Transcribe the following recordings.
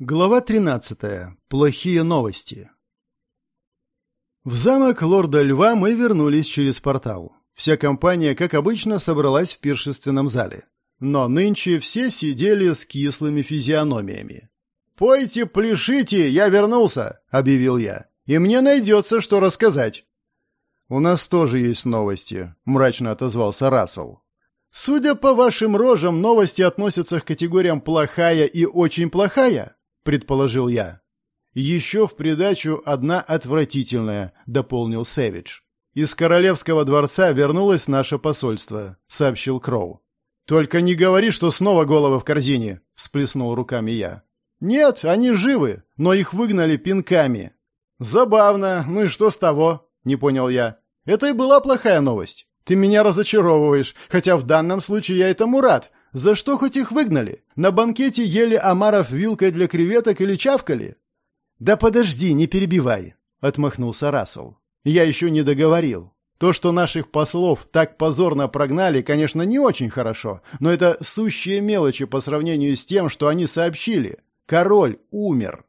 Глава 13. Плохие новости. В замок лорда Льва мы вернулись через портал. Вся компания, как обычно, собралась в пиршественном зале. Но нынче все сидели с кислыми физиономиями. «Пойте, пляшите, я вернулся!» — объявил я. «И мне найдется, что рассказать!» «У нас тоже есть новости», — мрачно отозвался Рассел. «Судя по вашим рожам, новости относятся к категориям «плохая» и «очень плохая»?» Предположил я. «Еще в придачу одна отвратительная», — дополнил Сэвидж. «Из королевского дворца вернулось наше посольство», — сообщил Кроу. «Только не говори, что снова головы в корзине», — всплеснул руками я. «Нет, они живы, но их выгнали пинками». «Забавно. Ну и что с того?» — не понял я. «Это и была плохая новость. Ты меня разочаровываешь, хотя в данном случае я этому рад. За что хоть их выгнали? На банкете ели омаров вилкой для креветок или чавкали? Да подожди, не перебивай, отмахнулся Рассел. Я еще не договорил. То, что наших послов так позорно прогнали, конечно, не очень хорошо, но это сущие мелочи по сравнению с тем, что они сообщили. Король умер.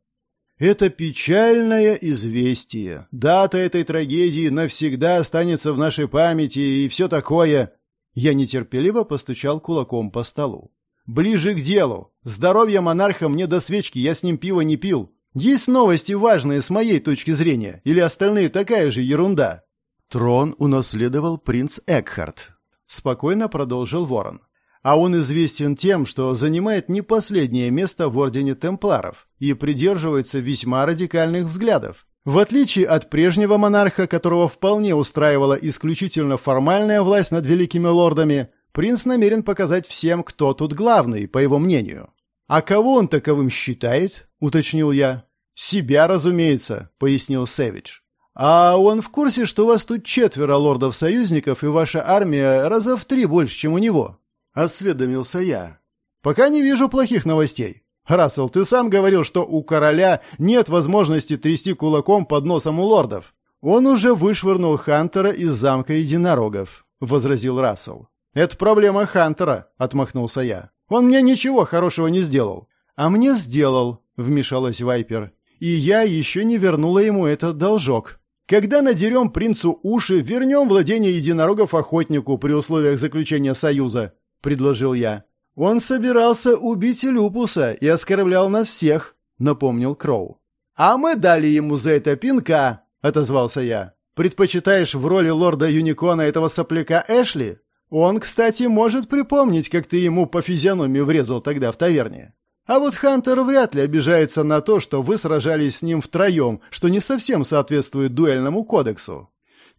Это печальное известие. Дата этой трагедии навсегда останется в нашей памяти и все такое. Я нетерпеливо постучал кулаком по столу. «Ближе к делу! Здоровье монарха мне до свечки, я с ним пива не пил. Есть новости важные с моей точки зрения, или остальные такая же ерунда?» Трон унаследовал принц Экхард. Спокойно продолжил Ворон. А он известен тем, что занимает не последнее место в Ордене Темпларов и придерживается весьма радикальных взглядов. В отличие от прежнего монарха, которого вполне устраивала исключительно формальная власть над великими лордами, принц намерен показать всем, кто тут главный, по его мнению. «А кого он таковым считает?» — уточнил я. «Себя, разумеется», — пояснил Сэвидж. «А он в курсе, что у вас тут четверо лордов-союзников, и ваша армия раза в три больше, чем у него?» — осведомился я. «Пока не вижу плохих новостей. «Рассел, ты сам говорил, что у короля нет возможности трясти кулаком под носом у лордов. Он уже вышвырнул Хантера из замка единорогов», — возразил Рассел. «Это проблема Хантера», — отмахнулся я. «Он мне ничего хорошего не сделал». «А мне сделал», — вмешалась Вайпер. «И я еще не вернула ему этот должок». «Когда надерем принцу уши, вернем владение единорогов охотнику при условиях заключения союза», — предложил я. «Он собирался убить Люпуса и оскорблял нас всех», — напомнил Кроу. «А мы дали ему за это пинка», — отозвался я. «Предпочитаешь в роли лорда Юникона этого сопляка Эшли? Он, кстати, может припомнить, как ты ему по физиономии врезал тогда в таверне. А вот Хантер вряд ли обижается на то, что вы сражались с ним втроем, что не совсем соответствует дуэльному кодексу».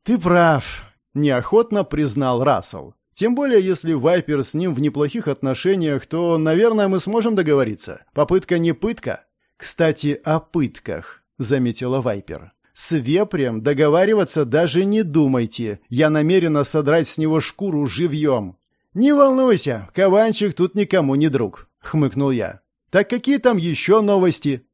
«Ты прав», — неохотно признал Рассел. Тем более, если Вайпер с ним в неплохих отношениях, то, наверное, мы сможем договориться. Попытка не пытка. Кстати, о пытках, заметила Вайпер. С вепрем договариваться даже не думайте. Я намерена содрать с него шкуру живьем. Не волнуйся, Каванчик тут никому не друг, хмыкнул я. Так какие там еще новости?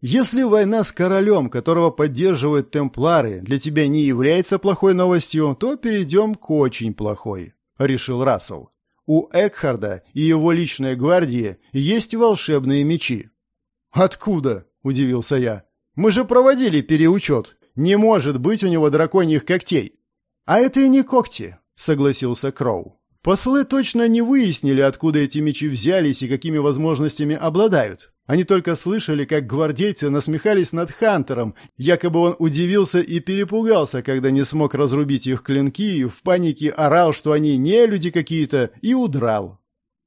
Если война с королем, которого поддерживают темплары, для тебя не является плохой новостью, то перейдем к очень плохой. — решил Рассел. «У Экхарда и его личной гвардии есть волшебные мечи». «Откуда?» — удивился я. «Мы же проводили переучет. Не может быть у него драконьих когтей». «А это и не когти», — согласился Кроу. «Послы точно не выяснили, откуда эти мечи взялись и какими возможностями обладают. Они только слышали, как гвардейцы насмехались над Хантером, якобы он удивился и перепугался, когда не смог разрубить их клинки, и в панике орал, что они не люди какие-то, и удрал.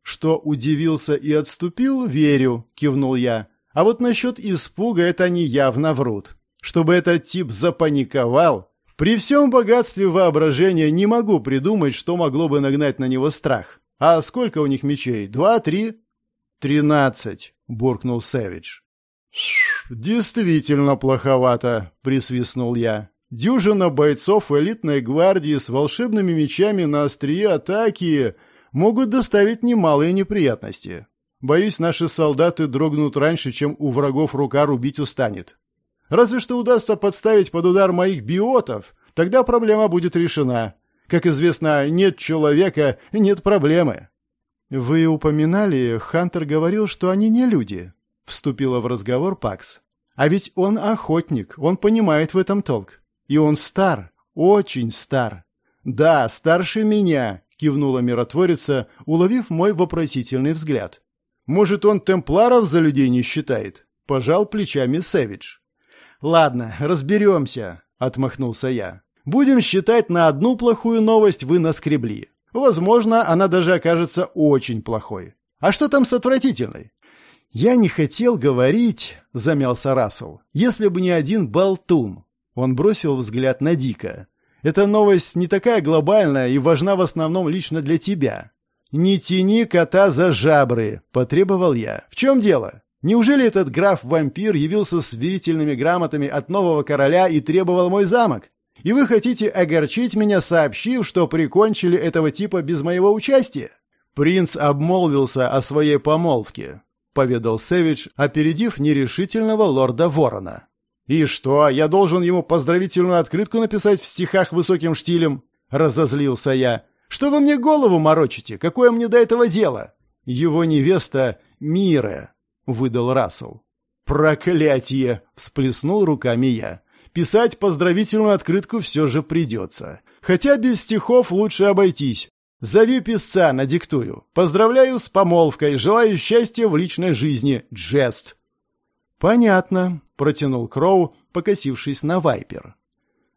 Что удивился и отступил, верю, кивнул я. А вот насчет испуга это они явно врут. Чтобы этот тип запаниковал, при всем богатстве воображения не могу придумать, что могло бы нагнать на него страх. А сколько у них мечей? Два, три? Тринадцать буркнул Сэвидж. «Действительно плоховато», — присвистнул я. «Дюжина бойцов элитной гвардии с волшебными мечами на острие атаки могут доставить немалые неприятности. Боюсь, наши солдаты дрогнут раньше, чем у врагов рука рубить устанет. Разве что удастся подставить под удар моих биотов, тогда проблема будет решена. Как известно, нет человека — нет проблемы». «Вы упоминали, Хантер говорил, что они не люди». — вступила в разговор Пакс. «А ведь он охотник, он понимает в этом толк. И он стар, очень стар». «Да, старше меня», — кивнула миротворица, уловив мой вопросительный взгляд. «Может, он темпларов за людей не считает?» — пожал плечами Сэвидж. «Ладно, разберемся», — отмахнулся я. «Будем считать, на одну плохую новость вы наскребли. Возможно, она даже окажется очень плохой. А что там с отвратительной? Я не хотел говорить, замялся Рассел, если бы не один болтун. Он бросил взгляд на Дика. Эта новость не такая глобальная и важна в основном лично для тебя. Не тяни кота за жабры, потребовал я. В чем дело? Неужели этот граф-вампир явился с верительными грамотами от нового короля и требовал мой замок? И вы хотите огорчить меня, сообщив, что прикончили этого типа без моего участия? Принц обмолвился о своей помолвке, поведал Сэвидж, опередив нерешительного лорда Ворона. И что, я должен ему поздравительную открытку написать в стихах высоким штилем? Разозлился я. Что вы мне голову морочите? Какое мне до этого дело? Его невеста Мира, выдал Рассел. Проклятие! всплеснул руками я. Писать поздравительную открытку все же придется. Хотя без стихов лучше обойтись. Зови писца, надиктую. Поздравляю с помолвкой, желаю счастья в личной жизни. Джест. Понятно, протянул Кроу, покосившись на Вайпер.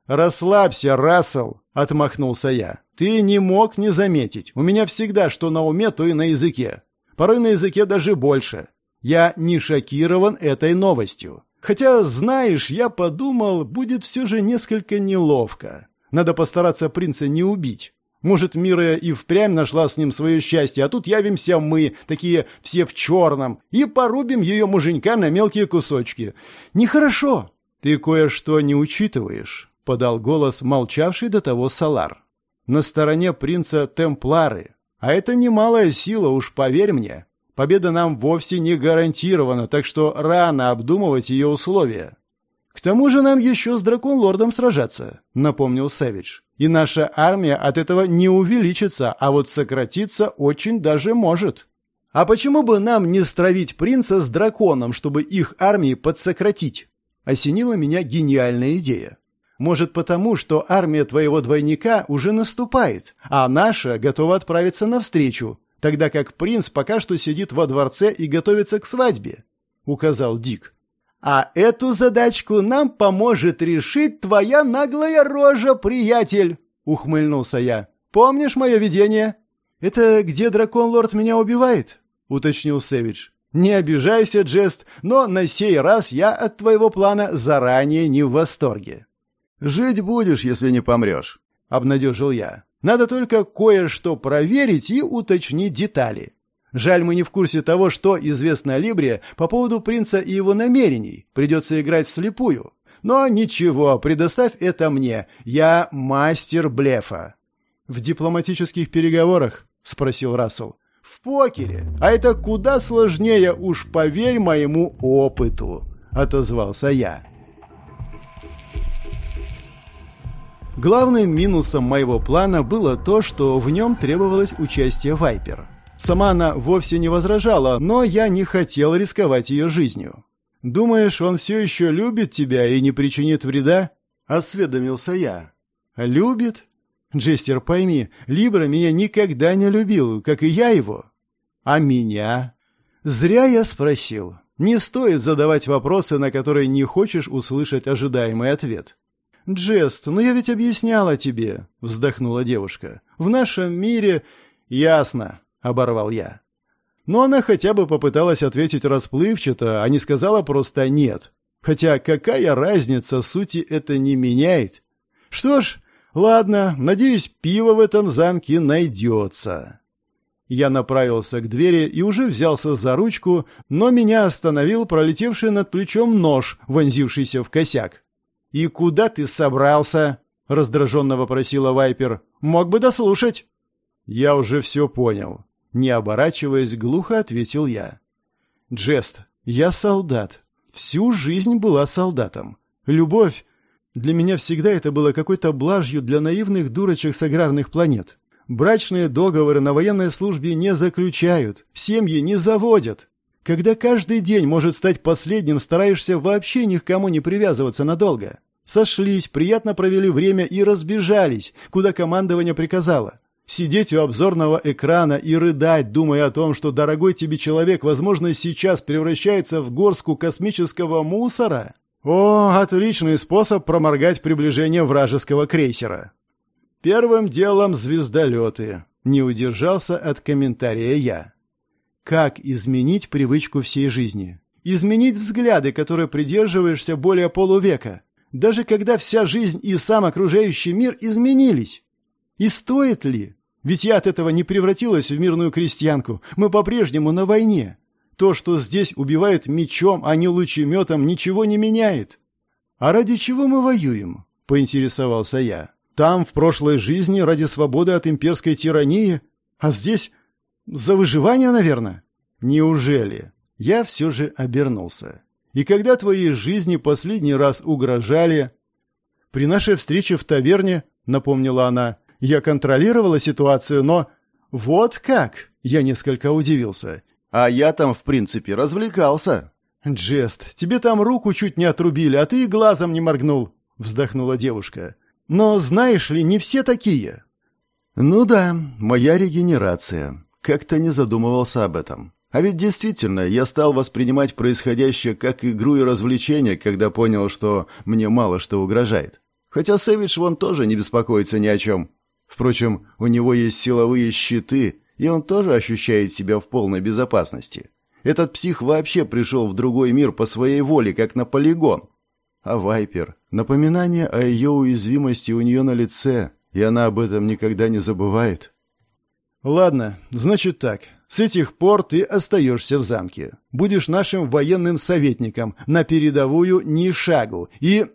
Расслабься, Рассел, отмахнулся я. Ты не мог не заметить. У меня всегда что на уме, то и на языке. Порой на языке даже больше. Я не шокирован этой новостью. Хотя, знаешь, я подумал, будет все же несколько неловко. Надо постараться принца не убить. Может, Мира и впрямь нашла с ним свое счастье, а тут явимся мы, такие все в черном, и порубим ее муженька на мелкие кусочки. Нехорошо. Ты кое-что не учитываешь, — подал голос молчавший до того Салар. На стороне принца Темплары. А это немалая сила, уж поверь мне. Победа нам вовсе не гарантирована, так что рано обдумывать ее условия. К тому же нам еще с дракон-лордом сражаться, напомнил Сэвидж. И наша армия от этого не увеличится, а вот сократиться очень даже может. А почему бы нам не стравить принца с драконом, чтобы их армии подсократить? Осенила меня гениальная идея. Может потому, что армия твоего двойника уже наступает, а наша готова отправиться навстречу, тогда как принц пока что сидит во дворце и готовится к свадьбе», — указал Дик. «А эту задачку нам поможет решить твоя наглая рожа, приятель!» — ухмыльнулся я. «Помнишь мое видение?» «Это где дракон-лорд меня убивает?» — уточнил Сэвидж. «Не обижайся, Джест, но на сей раз я от твоего плана заранее не в восторге». «Жить будешь, если не помрешь», — обнадежил я. Надо только кое-что проверить и уточнить детали. Жаль, мы не в курсе того, что известно Либре по поводу принца и его намерений. Придется играть вслепую. Но ничего, предоставь это мне. Я мастер блефа. В дипломатических переговорах, спросил Рассел. В покере. А это куда сложнее, уж поверь моему опыту, отозвался я. Главным минусом моего плана было то, что в нем требовалось участие Вайпер. Сама она вовсе не возражала, но я не хотел рисковать ее жизнью. «Думаешь, он все еще любит тебя и не причинит вреда?» — осведомился я. «Любит?» «Джестер, пойми, Либра меня никогда не любил, как и я его». «А меня?» «Зря я спросил. Не стоит задавать вопросы, на которые не хочешь услышать ожидаемый ответ. «Джест, ну я ведь объясняла тебе», — вздохнула девушка. «В нашем мире...» «Ясно», — оборвал я. Но она хотя бы попыталась ответить расплывчато, а не сказала просто «нет». Хотя какая разница, сути это не меняет. Что ж, ладно, надеюсь, пиво в этом замке найдется. Я направился к двери и уже взялся за ручку, но меня остановил пролетевший над плечом нож, вонзившийся в косяк. «И куда ты собрался?» — раздраженно вопросила Вайпер. «Мог бы дослушать». «Я уже все понял». Не оборачиваясь, глухо ответил я. «Джест, я солдат. Всю жизнь была солдатом. Любовь... Для меня всегда это было какой-то блажью для наивных дурочек с аграрных планет. Брачные договоры на военной службе не заключают, семьи не заводят. Когда каждый день может стать последним, стараешься вообще ни к кому не привязываться надолго. Сошлись, приятно провели время и разбежались, куда командование приказало. Сидеть у обзорного экрана и рыдать, думая о том, что дорогой тебе человек, возможно, сейчас превращается в горстку космического мусора? О, отличный способ проморгать приближение вражеского крейсера. Первым делом звездолеты. Не удержался от комментария я. Как изменить привычку всей жизни? Изменить взгляды, которые придерживаешься более полувека, даже когда вся жизнь и сам окружающий мир изменились. И стоит ли? Ведь я от этого не превратилась в мирную крестьянку. Мы по-прежнему на войне. То, что здесь убивают мечом, а не лучеметом, ничего не меняет. А ради чего мы воюем? Поинтересовался я. Там, в прошлой жизни, ради свободы от имперской тирании, а здесь за выживание, наверное? Неужели? Я все же обернулся. И когда твоей жизни последний раз угрожали... При нашей встрече в таверне, напомнила она, я контролировала ситуацию, но... Вот как? Я несколько удивился. А я там, в принципе, развлекался. Джест, тебе там руку чуть не отрубили, а ты и глазом не моргнул, вздохнула девушка. Но знаешь ли, не все такие. Ну да, моя регенерация. Как-то не задумывался об этом. А ведь действительно, я стал воспринимать происходящее как игру и развлечение, когда понял, что мне мало что угрожает. Хотя Сэвидж вон тоже не беспокоится ни о чем. Впрочем, у него есть силовые щиты, и он тоже ощущает себя в полной безопасности. Этот псих вообще пришел в другой мир по своей воле, как на полигон. А Вайпер... Напоминание о ее уязвимости у нее на лице, и она об этом никогда не забывает. «Ладно, значит так. С этих пор ты остаешься в замке. Будешь нашим военным советником, на передовую ни шагу. И...»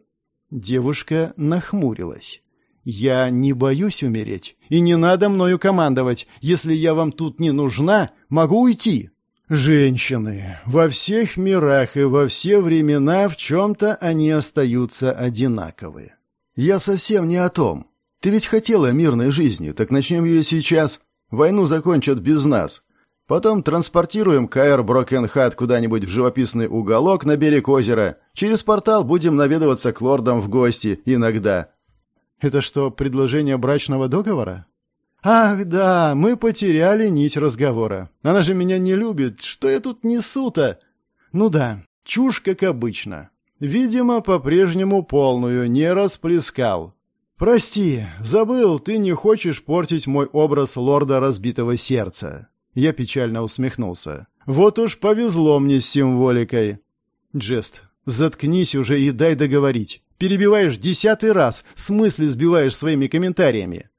Девушка нахмурилась. «Я не боюсь умереть, и не надо мною командовать. Если я вам тут не нужна, могу уйти». Женщины. Во всех мирах и во все времена в чем-то они остаются одинаковы. Я совсем не о том. Ты ведь хотела мирной жизни, так начнем ее сейчас. Войну закончат без нас. Потом транспортируем КР Брокенхат куда-нибудь в живописный уголок на берег озера. Через портал будем наведываться к лордам в гости иногда. Это что, предложение брачного договора? Ах, да, мы потеряли нить разговора. Она же меня не любит. Что я тут несу-то? Ну да, чушь как обычно. Видимо, по-прежнему полную не расплескал. «Прости, забыл, ты не хочешь портить мой образ лорда разбитого сердца». Я печально усмехнулся. «Вот уж повезло мне с символикой». «Джест, заткнись уже и дай договорить. Перебиваешь десятый раз, смысле сбиваешь своими комментариями».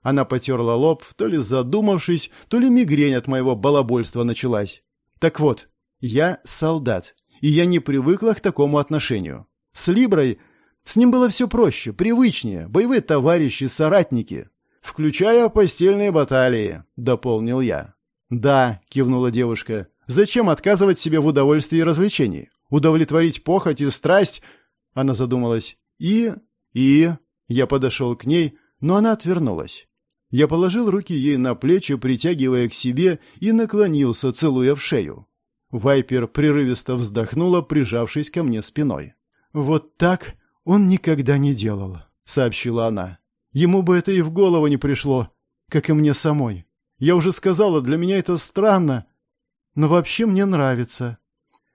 Она потерла лоб, то ли задумавшись, то ли мигрень от моего балабольства началась. «Так вот, я солдат, и я не привыкла к такому отношению. С Либрой с ним было все проще, привычнее, боевые товарищи, соратники. «Включая постельные баталии», — дополнил я. «Да», — кивнула девушка, — «зачем отказывать себе в удовольствии и развлечении? Удовлетворить похоть и страсть?» Она задумалась. «И...» «И...» Я подошел к ней, но она отвернулась. Я положил руки ей на плечи, притягивая к себе, и наклонился, целуя в шею. Вайпер прерывисто вздохнула, прижавшись ко мне спиной. «Вот так «Он никогда не делал», — сообщила она. «Ему бы это и в голову не пришло, как и мне самой. Я уже сказала, для меня это странно, но вообще мне нравится».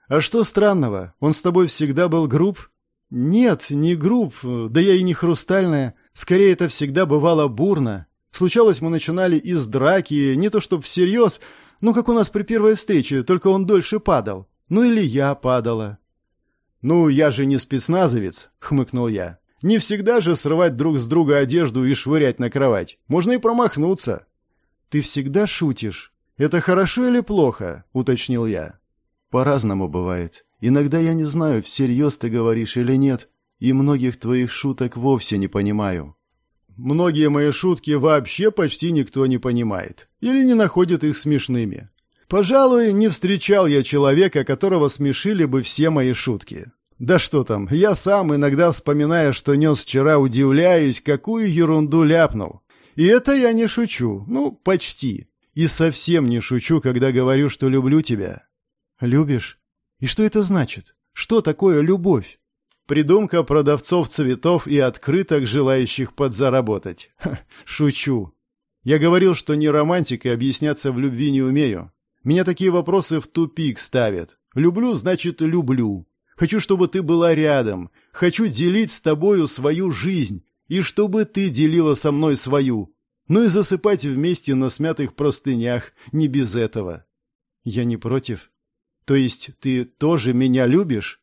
«А что странного? Он с тобой всегда был груб?» «Нет, не груб, да я и не хрустальная. Скорее, это всегда бывало бурно. Случалось, мы начинали из драки, не то чтоб всерьез, ну, как у нас при первой встрече, только он дольше падал. Ну, или я падала. «Ну, я же не спецназовец», — хмыкнул я. «Не всегда же срывать друг с друга одежду и швырять на кровать. Можно и промахнуться». «Ты всегда шутишь. Это хорошо или плохо?» — уточнил я. «По-разному бывает. Иногда я не знаю, всерьез ты говоришь или нет, и многих твоих шуток вовсе не понимаю». «Многие мои шутки вообще почти никто не понимает. Или не находит их смешными. Пожалуй, не встречал я человека, которого смешили бы все мои шутки. Да что там, я сам, иногда вспоминая, что нес вчера, удивляюсь, какую ерунду ляпнул. И это я не шучу, ну, почти. И совсем не шучу, когда говорю, что люблю тебя. «Любишь? И что это значит? Что такое любовь?» Придумка продавцов цветов и открыток, желающих подзаработать. Ха, шучу. Я говорил, что не романтик и объясняться в любви не умею. Меня такие вопросы в тупик ставят. Люблю, значит, люблю. Хочу, чтобы ты была рядом. Хочу делить с тобою свою жизнь. И чтобы ты делила со мной свою. Ну и засыпать вместе на смятых простынях. Не без этого. Я не против. То есть ты тоже меня любишь?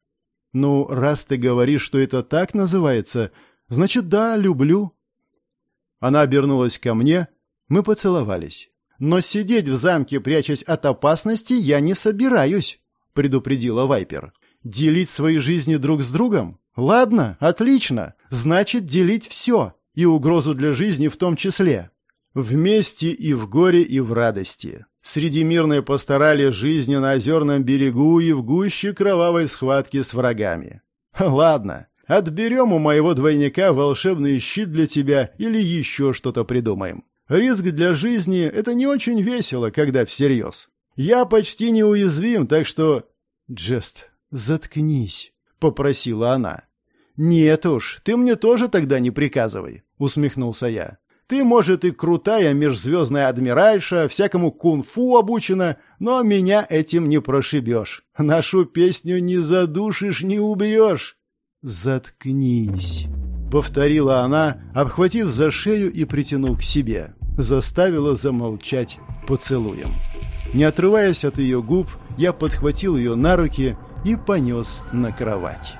Ну, раз ты говоришь, что это так называется, значит, да, люблю. Она обернулась ко мне, мы поцеловались. Но сидеть в замке, прячась от опасности, я не собираюсь, предупредила Вайпер. Делить свои жизни друг с другом? Ладно, отлично. Значит, делить все, и угрозу для жизни в том числе. Вместе и в горе, и в радости. Среди мирной пасторали жизни на озерном берегу и в гуще кровавой схватки с врагами. Ладно, отберем у моего двойника волшебный щит для тебя или еще что-то придумаем. Риск для жизни — это не очень весело, когда всерьез. Я почти неуязвим, так что... Джест, заткнись, — попросила она. «Нет уж, ты мне тоже тогда не приказывай», — усмехнулся я. «Ты, может, и крутая межзвездная адмиральша, всякому кунг-фу обучена, но меня этим не прошибешь. Нашу песню не задушишь, не убьешь». «Заткнись», — повторила она, обхватив за шею и притянув к себе. Заставила замолчать поцелуем. Не отрываясь от ее губ, я подхватил ее на руки и понес на кровать.